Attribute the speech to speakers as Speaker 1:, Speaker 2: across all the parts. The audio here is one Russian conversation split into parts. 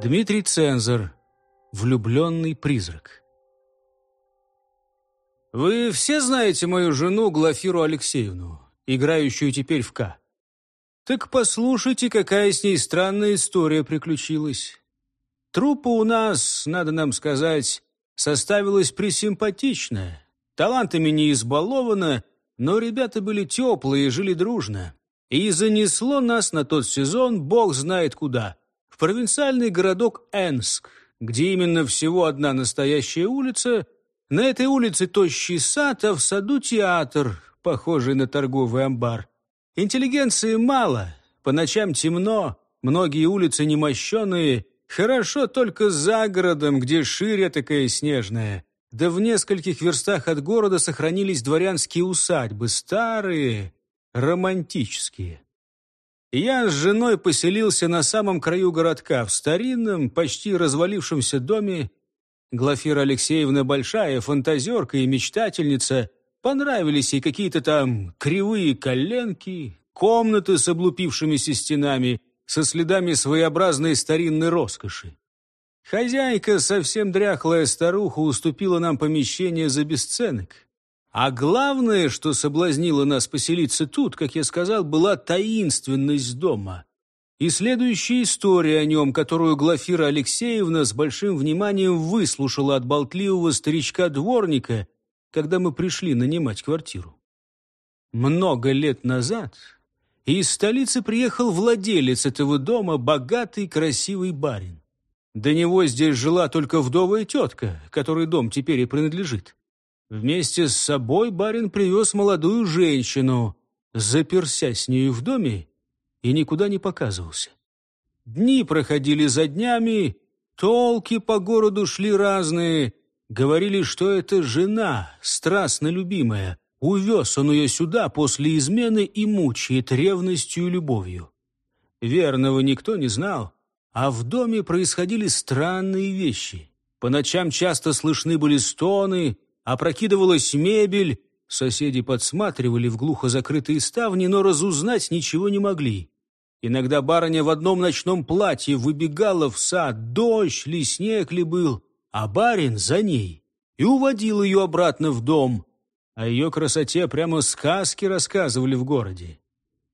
Speaker 1: Дмитрий Цензор. Влюбленный призрак. Вы все знаете мою жену Глафиру Алексеевну, играющую теперь в К. Так послушайте, какая с ней странная история приключилась. Труппа у нас, надо нам сказать, составилась присимпатичная. Талантами не избалована, но ребята были теплые и жили дружно. И занесло нас на тот сезон бог знает куда. В провинциальный городок Энск, где именно всего одна настоящая улица. На этой улице тощий сад, а в саду театр, похожий на торговый амбар. Интеллигенции мало, по ночам темно, многие улицы немощенные, хорошо только за городом, где шире такая снежная. Да в нескольких верстах от города сохранились дворянские усадьбы, старые, романтические. Я с женой поселился на самом краю городка, в старинном, почти развалившемся доме. Глафира Алексеевна большая, фантазерка и мечтательница. Понравились ей какие-то там кривые коленки, комнаты с облупившимися стенами, со следами своеобразной старинной роскоши. Хозяйка, совсем дряхлая старуха, уступила нам помещение за бесценок. А главное, что соблазнило нас поселиться тут, как я сказал, была таинственность дома. И следующая история о нем, которую Глафира Алексеевна с большим вниманием выслушала от болтливого старичка-дворника, когда мы пришли нанимать квартиру. Много лет назад из столицы приехал владелец этого дома, богатый, красивый барин. До него здесь жила только вдовая тетка, которой дом теперь и принадлежит. Вместе с собой барин привез молодую женщину, заперся с нею в доме и никуда не показывался. Дни проходили за днями, толки по городу шли разные. Говорили, что это жена, страстно любимая, Увез он ее сюда после измены и мучает ревностью и любовью. Верного никто не знал, а в доме происходили странные вещи. По ночам часто слышны были стоны, опрокидывалась мебель, соседи подсматривали в глухо закрытые ставни, но разузнать ничего не могли. Иногда барыня в одном ночном платье выбегала в сад, дождь ли, снег ли был, а барин за ней и уводил ее обратно в дом. О ее красоте прямо сказки рассказывали в городе.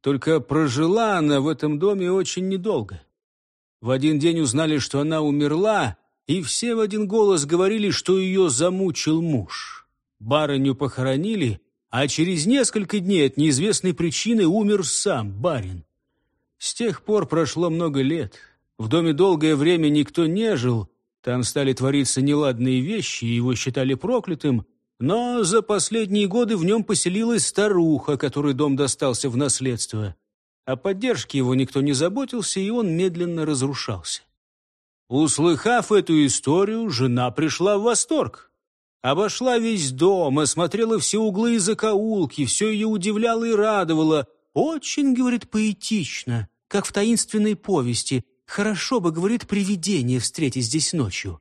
Speaker 1: Только прожила она в этом доме очень недолго. В один день узнали, что она умерла, и все в один голос говорили, что ее замучил муж. Барыню похоронили, а через несколько дней от неизвестной причины умер сам барин. С тех пор прошло много лет. В доме долгое время никто не жил, там стали твориться неладные вещи, его считали проклятым, но за последние годы в нем поселилась старуха, которой дом достался в наследство. О поддержке его никто не заботился, и он медленно разрушался. Услыхав эту историю, жена пришла в восторг. Обошла весь дом, осмотрела все углы и закоулки, все ее удивляло и радовало. «Очень, — говорит, — поэтично, как в таинственной повести. Хорошо бы, — говорит, — привидение встретить здесь ночью.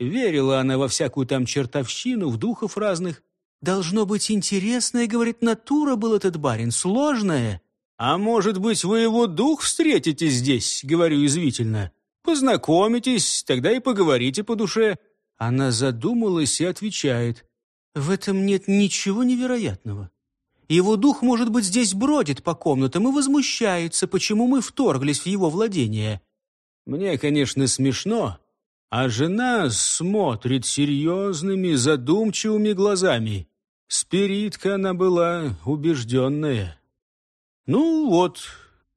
Speaker 1: Верила она во всякую там чертовщину, в духов разных. Должно быть интересная, говорит, натура был этот барин, сложная. А может быть, вы его дух встретите здесь, говорю извительно. Познакомитесь, тогда и поговорите по душе. Она задумалась и отвечает. В этом нет ничего невероятного. Его дух, может быть, здесь бродит по комнатам и возмущается, почему мы вторглись в его владение. Мне, конечно, смешно, а жена смотрит серьезными, задумчивыми глазами. Спиритка она была убежденная. Ну вот,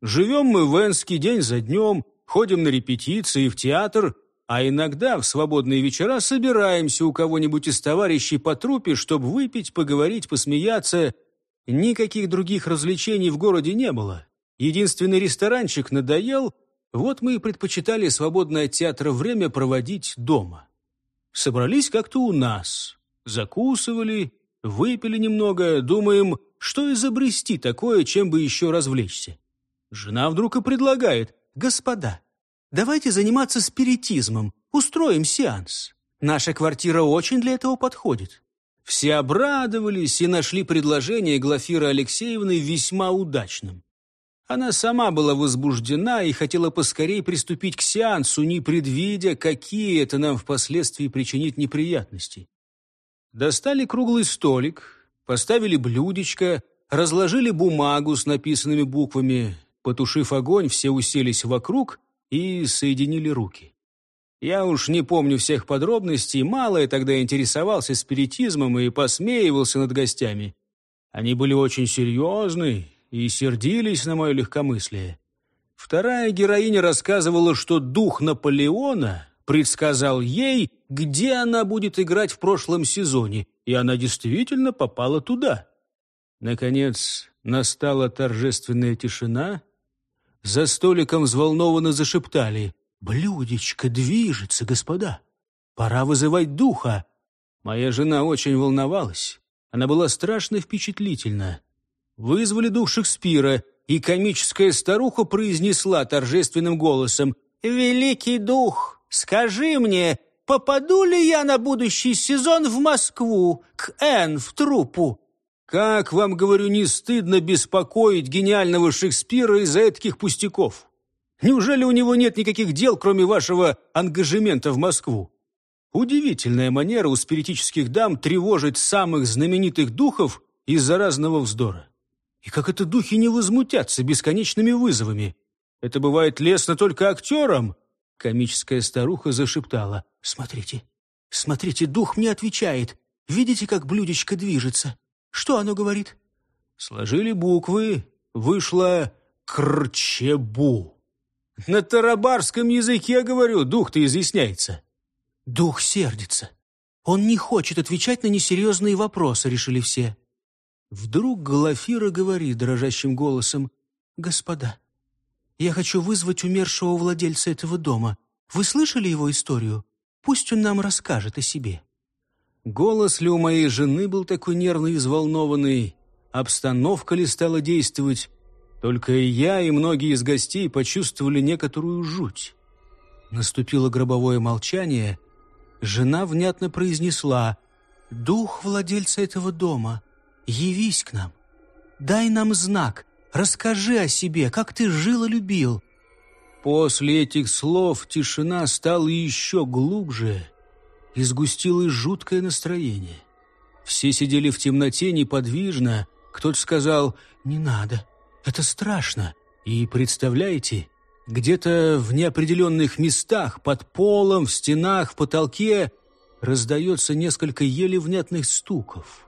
Speaker 1: живем мы в Энске день за днем, ходим на репетиции, в театр, а иногда в свободные вечера собираемся у кого-нибудь из товарищей по трупе, чтобы выпить, поговорить, посмеяться. Никаких других развлечений в городе не было. Единственный ресторанчик надоел — вот мы и предпочитали свободное от театра время проводить дома. Собрались как-то у нас, закусывали, выпили немного, думаем, что изобрести такое, чем бы еще развлечься. Жена вдруг и предлагает, «Господа, давайте заниматься спиритизмом, устроим сеанс. Наша квартира очень для этого подходит». Все обрадовались и нашли предложение Глафиры Алексеевны весьма удачным. Она сама была возбуждена и хотела поскорей приступить к сеансу, не предвидя, какие это нам впоследствии причинит неприятности. Достали круглый столик, поставили блюдечко, разложили бумагу с написанными буквами. Потушив огонь, все уселись вокруг и соединили руки. Я уж не помню всех подробностей, мало я тогда интересовался спиритизмом и посмеивался над гостями. Они были очень серьезны и сердились на мое легкомыслие. Вторая героиня рассказывала, что дух Наполеона предсказал ей, где она будет играть в прошлом сезоне, и она действительно попала туда. Наконец настала торжественная тишина. За столиком взволнованно зашептали «Блюдечко движется, господа! Пора вызывать духа!» Моя жена очень волновалась. Она была страшно впечатлительна. Вызвали дух Шекспира, и комическая старуха произнесла торжественным голосом «Великий дух, скажи мне, попаду ли я на будущий сезон в Москву, к Н в труппу?» Как вам, говорю, не стыдно беспокоить гениального Шекспира из-за таких пустяков? Неужели у него нет никаких дел, кроме вашего ангажемента в Москву? Удивительная манера у спиритических дам тревожить самых знаменитых духов из-за разного вздора. И как это духи не возмутятся бесконечными вызовами? Это бывает лестно только актерам. Комическая старуха зашептала. «Смотрите, смотрите, дух мне отвечает. Видите, как блюдечко движется? Что оно говорит?» Сложили буквы. Вышло «крчебу». На тарабарском языке, говорю, дух-то изъясняется. Дух сердится. Он не хочет отвечать на несерьезные вопросы, решили все. Вдруг Глафира говорит дрожащим голосом, «Господа, я хочу вызвать умершего владельца этого дома. Вы слышали его историю? Пусть он нам расскажет о себе». Голос ли у моей жены был такой нервный и взволнованный? Обстановка ли стала действовать? Только и я, и многие из гостей почувствовали некоторую жуть. Наступило гробовое молчание. Жена внятно произнесла «Дух владельца этого дома, явись к нам. Дай нам знак, расскажи о себе, как ты жил и любил». После этих слов тишина стала еще глубже и сгустилось жуткое настроение. Все сидели в темноте неподвижно. Кто-то сказал «Не надо, это страшно. И представляете, где-то в неопределенных местах, под полом, в стенах, в потолке, раздается несколько еле внятных стуков,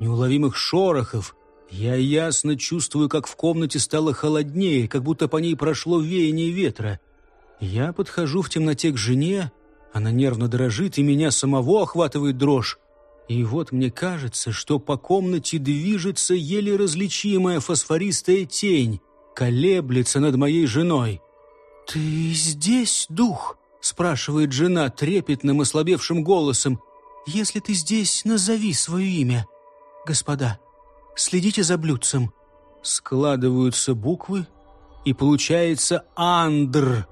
Speaker 1: неуловимых шорохов. Я ясно чувствую, как в комнате стало холоднее, как будто по ней прошло веяние ветра. Я подхожу в темноте к жене, она нервно дрожит, и меня самого охватывает дрожь. И вот мне кажется, что по комнате движется еле различимая фосфористая тень, колеблется над моей женой. «Ты здесь, дух?» — спрашивает жена трепетным ослабевшим голосом. «Если ты здесь, назови свое имя. Господа, следите за блюдцем». Складываются буквы, и получается «Андр».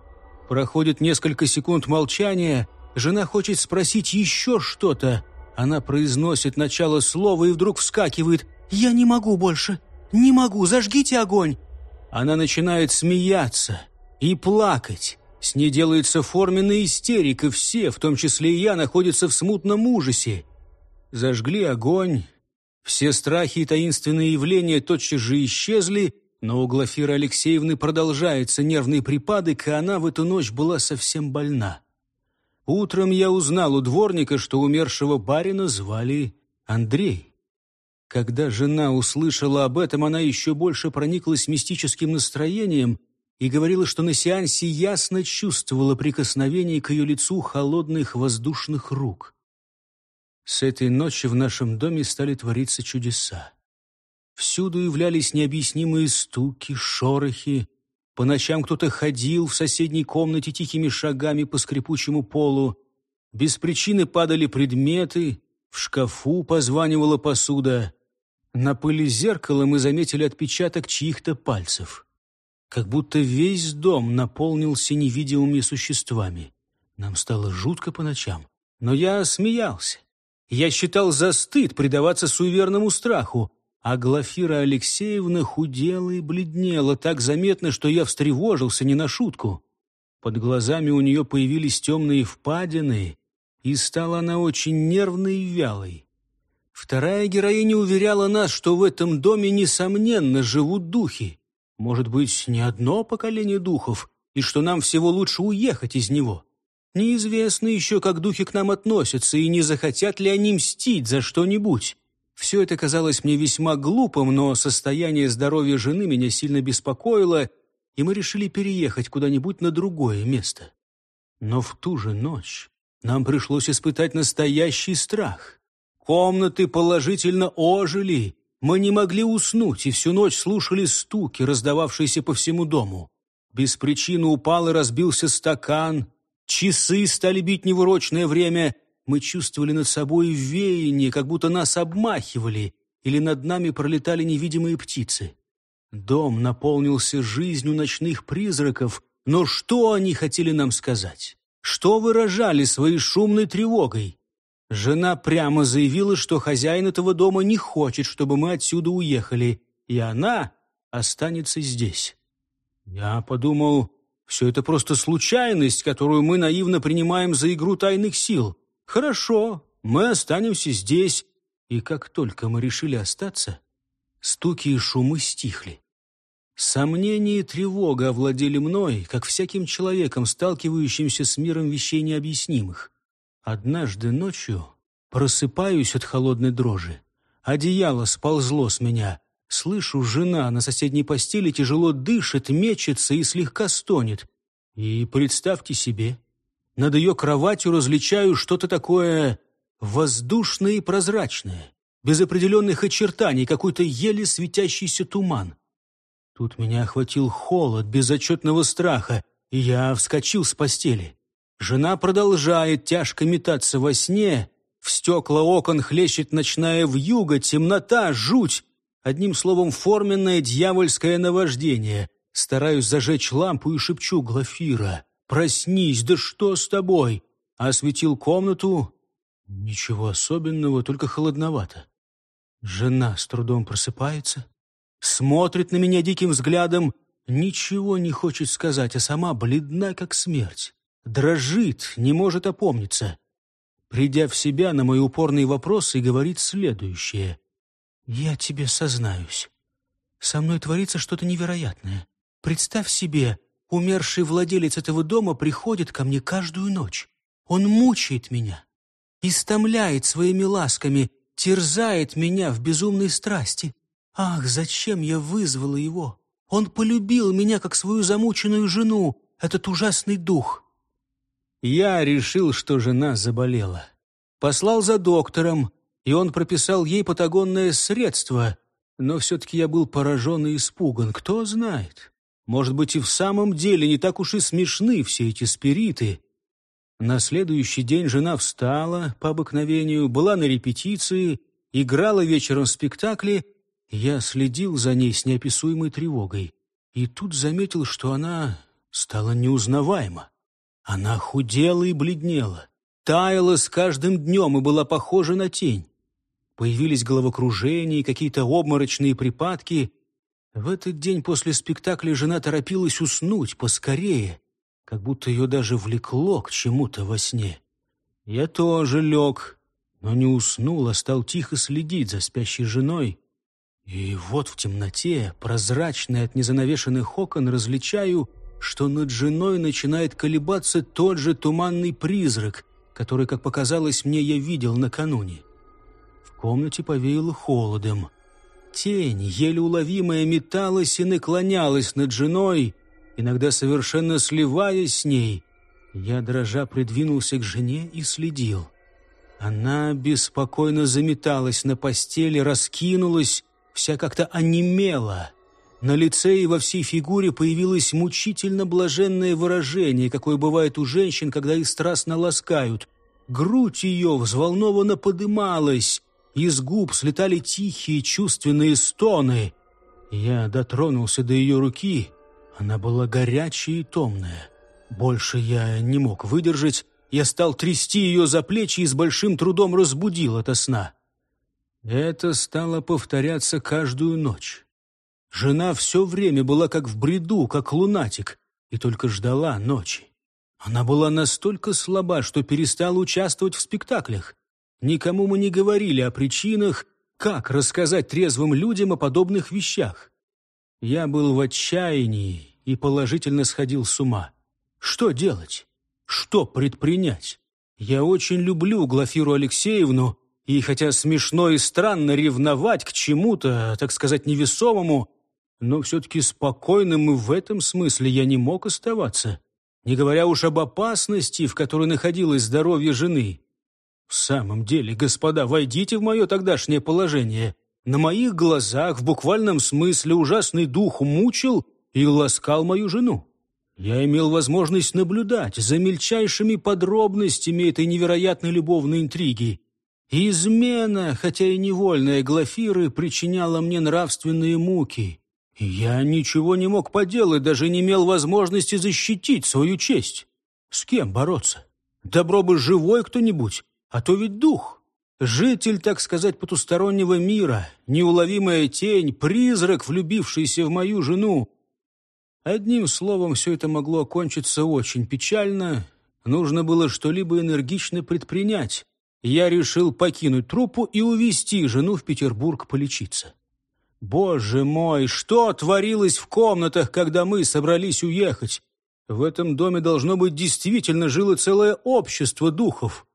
Speaker 1: Проходит несколько секунд молчания, жена хочет спросить еще что-то — она произносит начало слова и вдруг вскакивает. «Я не могу больше! Не могу! Зажгите огонь!» Она начинает смеяться и плакать. С ней делается форменная истерика. Все, в том числе и я, находятся в смутном ужасе. Зажгли огонь. Все страхи и таинственные явления тотчас же исчезли, но у Глафиры Алексеевны продолжаются нервные припадок, и она в эту ночь была совсем больна. Утром я узнал у дворника, что умершего барина звали Андрей. Когда жена услышала об этом, она еще больше прониклась мистическим настроением и говорила, что на сеансе ясно чувствовала прикосновение к ее лицу холодных воздушных рук. С этой ночи в нашем доме стали твориться чудеса. Всюду являлись необъяснимые стуки, шорохи, по ночам кто-то ходил в соседней комнате тихими шагами по скрипучему полу. Без причины падали предметы, в шкафу позванивала посуда. На пыли зеркала мы заметили отпечаток чьих-то пальцев. Как будто весь дом наполнился невидимыми существами. Нам стало жутко по ночам. Но я смеялся. Я считал за стыд предаваться суеверному страху, а Глафира Алексеевна худела и бледнела так заметно, что я встревожился не на шутку. Под глазами у нее появились темные впадины, и стала она очень нервной и вялой. Вторая героиня уверяла нас, что в этом доме, несомненно, живут духи. Может быть, не одно поколение духов, и что нам всего лучше уехать из него. Неизвестно еще, как духи к нам относятся, и не захотят ли они мстить за что-нибудь. Все это казалось мне весьма глупым, но состояние здоровья жены меня сильно беспокоило, и мы решили переехать куда-нибудь на другое место. Но в ту же ночь нам пришлось испытать настоящий страх. Комнаты положительно ожили, мы не могли уснуть и всю ночь слушали стуки, раздававшиеся по всему дому. Без причины упал и разбился стакан, часы стали бить невурочное время — мы чувствовали над собой веяние, как будто нас обмахивали, или над нами пролетали невидимые птицы. Дом наполнился жизнью ночных призраков, но что они хотели нам сказать? Что выражали своей шумной тревогой? Жена прямо заявила, что хозяин этого дома не хочет, чтобы мы отсюда уехали, и она останется здесь. Я подумал, все это просто случайность, которую мы наивно принимаем за игру тайных сил. «Хорошо, мы останемся здесь». И как только мы решили остаться, стуки и шумы стихли. Сомнение и тревога овладели мной, как всяким человеком, сталкивающимся с миром вещей необъяснимых. Однажды ночью просыпаюсь от холодной дрожи. Одеяло сползло с меня. Слышу, жена на соседней постели тяжело дышит, мечется и слегка стонет. И представьте себе, над ее кроватью различаю что-то такое воздушное и прозрачное, без определенных очертаний, какой-то еле светящийся туман. Тут меня охватил холод безотчетного страха, и я вскочил с постели. Жена продолжает тяжко метаться во сне, в стекла окон хлещет ночная вьюга, темнота, жуть. Одним словом, форменное дьявольское наваждение. Стараюсь зажечь лампу и шепчу Глафира. Проснись, да что с тобой?» Осветил комнату. Ничего особенного, только холодновато. Жена с трудом просыпается, смотрит на меня диким взглядом, ничего не хочет сказать, а сама бледна, как смерть. Дрожит, не может опомниться. Придя в себя на мои упорные вопросы, говорит следующее. «Я тебе сознаюсь. Со мной творится что-то невероятное. Представь себе, Умерший владелец этого дома приходит ко мне каждую ночь. Он мучает меня, истомляет своими ласками, терзает меня в безумной страсти. Ах, зачем я вызвала его? Он полюбил меня, как свою замученную жену, этот ужасный дух. Я решил, что жена заболела. Послал за доктором, и он прописал ей патагонное средство, но все-таки я был поражен и испуган. Кто знает, может быть, и в самом деле не так уж и смешны все эти спириты. На следующий день жена встала по обыкновению, была на репетиции, играла вечером спектакле. Я следил за ней с неописуемой тревогой. И тут заметил, что она стала неузнаваема. Она худела и бледнела, таяла с каждым днем и была похожа на тень. Появились головокружения и какие-то обморочные припадки. В этот день после спектакля жена торопилась уснуть поскорее, как будто ее даже влекло к чему-то во сне. Я тоже лег, но не уснул, а стал тихо следить за спящей женой. И вот в темноте, прозрачной от незанавешенных окон, различаю, что над женой начинает колебаться тот же туманный призрак, который, как показалось мне, я видел накануне. В комнате повеяло холодом. Тень, еле уловимая, металась и наклонялась над женой, иногда совершенно сливаясь с ней. Я, дрожа, придвинулся к жене и следил. Она беспокойно заметалась на постели, раскинулась, вся как-то онемела. На лице и во всей фигуре появилось мучительно блаженное выражение, какое бывает у женщин, когда их страстно ласкают. Грудь ее взволнованно подымалась, из губ слетали тихие чувственные стоны. Я дотронулся до ее руки. Она была горячая и томная. Больше я не мог выдержать. Я стал трясти ее за плечи и с большим трудом разбудил это сна. Это стало повторяться каждую ночь. Жена все время была как в бреду, как лунатик, и только ждала ночи. Она была настолько слаба, что перестала участвовать в спектаклях. Никому мы не говорили о причинах, как рассказать трезвым людям о подобных вещах. Я был в отчаянии и положительно сходил с ума. Что делать? Что предпринять? Я очень люблю Глафиру Алексеевну, и хотя смешно и странно ревновать к чему-то, так сказать, невесомому, но все-таки спокойным и в этом смысле я не мог оставаться, не говоря уж об опасности, в которой находилось здоровье жены. В самом деле, господа, войдите в мое тогдашнее положение. На моих глазах в буквальном смысле ужасный дух мучил и ласкал мою жену. Я имел возможность наблюдать за мельчайшими подробностями этой невероятной любовной интриги. измена, хотя и невольная Глафиры, причиняла мне нравственные муки. я ничего не мог поделать, даже не имел возможности защитить свою честь. С кем бороться? Добро бы живой кто-нибудь, а то ведь дух. Житель, так сказать, потустороннего мира, неуловимая тень, призрак, влюбившийся в мою жену. Одним словом, все это могло окончиться очень печально. Нужно было что-либо энергично предпринять. Я решил покинуть труппу и увезти жену в Петербург полечиться. Боже мой, что творилось в комнатах, когда мы собрались уехать? В этом доме должно быть действительно жило целое общество духов.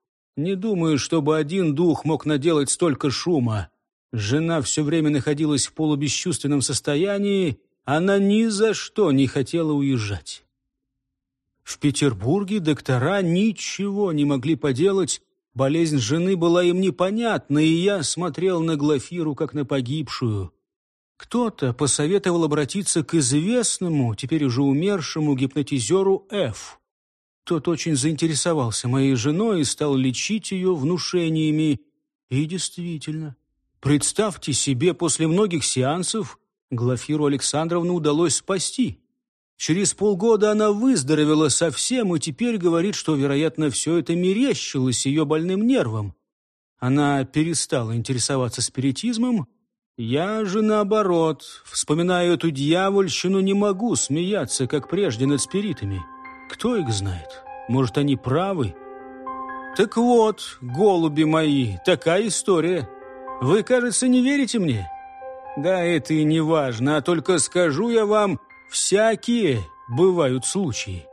Speaker 1: Не думаю, чтобы один дух мог наделать столько шума. Жена все время находилась в полубесчувственном состоянии, она ни за что не хотела уезжать. В Петербурге доктора ничего не могли поделать, болезнь жены была им непонятна, и я смотрел на Глафиру, как на погибшую. Кто-то посоветовал обратиться к известному, теперь уже умершему гипнотизеру Ф. Тот очень заинтересовался моей женой и стал лечить ее внушениями. И действительно, представьте себе, после многих сеансов Глафиру Александровну удалось спасти. Через полгода она выздоровела совсем и теперь говорит, что, вероятно, все это мерещилось ее больным нервам. Она перестала интересоваться спиритизмом. Я же, наоборот, вспоминая эту дьявольщину, не могу смеяться, как прежде, над спиритами. Кто их знает? Может, они правы? Так вот, голуби мои, такая история. Вы, кажется, не верите мне? Да это и не важно, а только скажу я вам, всякие бывают случаи.